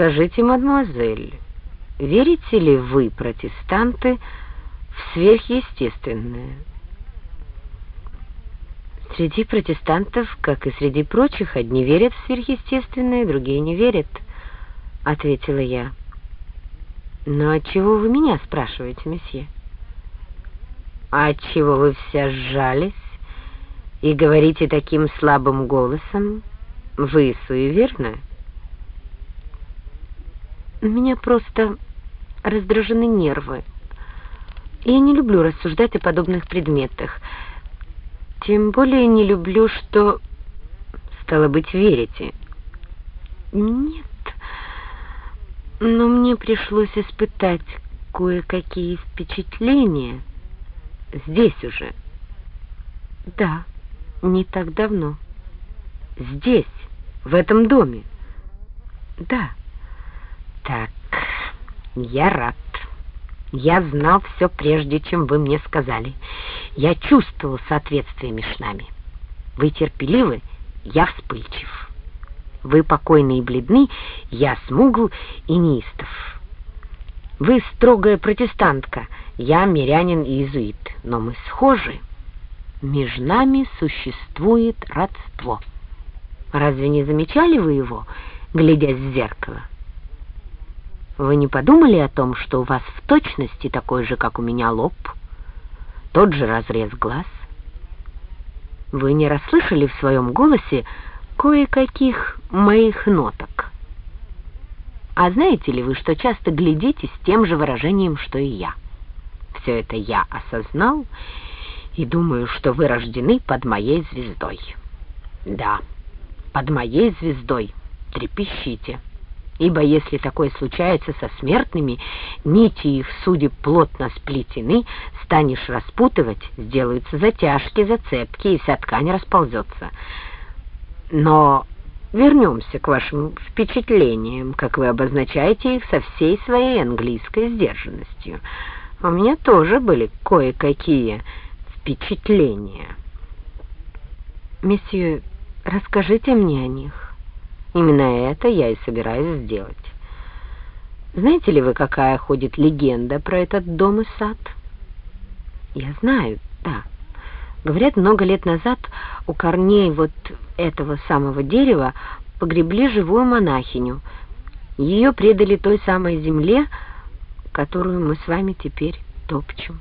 Скажите, мадемуазель, верите ли вы, протестанты, в сверхъестественное? Среди протестантов, как и среди прочих, одни верят в сверхъестественное, другие не верят, — ответила я. Но отчего вы меня спрашиваете, месье? А отчего вы все сжались и говорите таким слабым голосом? Вы суеверны? Меня просто раздражены нервы. Я не люблю рассуждать о подобных предметах. Тем более не люблю, что... Стало быть, верите. Нет, но мне пришлось испытать кое-какие впечатления здесь уже. Да, не так давно. Здесь, в этом доме. Да. Так, я рад. Я знал все прежде, чем вы мне сказали. Я чувствовал соответствие между нами. Вы терпеливы, я вспыльчив. Вы покойны и бледны, я смугл и неистов. Вы строгая протестантка, я мирянин и иезуит, но мы схожи. Между нами существует родство. Разве не замечали вы его, глядя в зеркало? Вы не подумали о том, что у вас в точности такой же, как у меня, лоб, тот же разрез глаз? Вы не расслышали в своем голосе кое-каких моих ноток? А знаете ли вы, что часто глядите с тем же выражением, что и я? Все это я осознал и думаю, что вы рождены под моей звездой. Да, под моей звездой трепещите ибо если такое случается со смертными, нити их судеб плотно сплетены, станешь распутывать, сделаются затяжки, зацепки, и вся ткань расползется. Но вернемся к вашим впечатлениям, как вы обозначаете их со всей своей английской сдержанностью. У меня тоже были кое-какие впечатления. Месье, расскажите мне о них. Именно это я и собираюсь сделать. Знаете ли вы, какая ходит легенда про этот дом и сад? Я знаю, да. Говорят, много лет назад у корней вот этого самого дерева погребли живую монахиню. Ее предали той самой земле, которую мы с вами теперь топчем.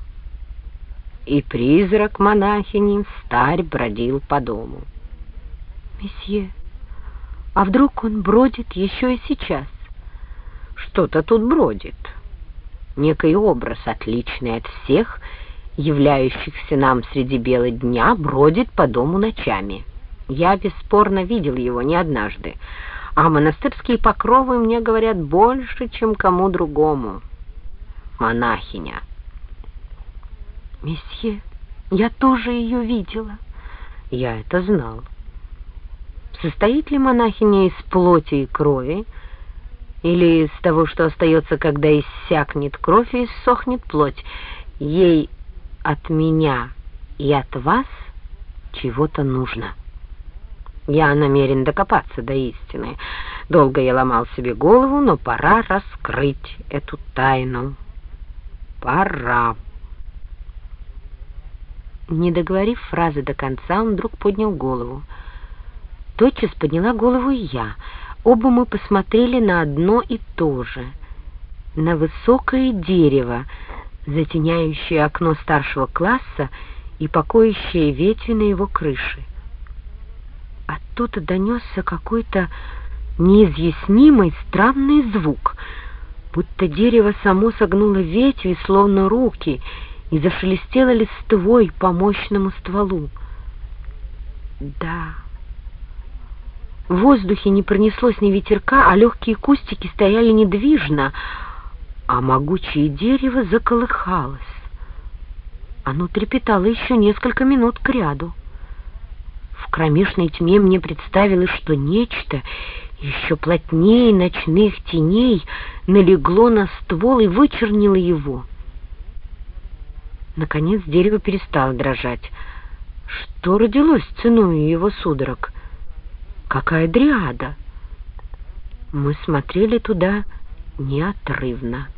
И призрак монахини старь бродил по дому. Месье, а вдруг он бродит еще и сейчас? Что-то тут бродит. Некий образ, отличный от всех, являющихся нам среди бела дня, бродит по дому ночами. Я бесспорно видел его не однажды, а монастырские покровы мне говорят больше, чем кому другому. Монахиня. Месье, я тоже ее видела. Я это знал состоит ли монахиня из плоти и крови, или из того, что остается, когда иссякнет кровь и иссохнет плоть, ей от меня и от вас чего-то нужно. Я намерен докопаться до истины. Долго я ломал себе голову, но пора раскрыть эту тайну. Пора. Не договорив фразы до конца, он вдруг поднял голову. Тотчас подняла голову и я. Оба мы посмотрели на одно и то же. На высокое дерево, затеняющее окно старшего класса и покоящее ветви на его крыше. Оттуда донесся какой-то неизъяснимый странный звук, будто дерево само согнуло ветви, словно руки, и зашелестело листвой по мощному стволу. Да... В воздухе не пронеслось ни ветерка, а легкие кустики стояли недвижно, а могучее дерево заколыхалось. Оно трепетало еще несколько минут к ряду. В кромешной тьме мне представилось, что нечто еще плотнее ночных теней налегло на ствол и вычернило его. Наконец дерево перестало дрожать. Что родилось ценой его судорог — Какая дриада? Мы смотрели туда неотрывно.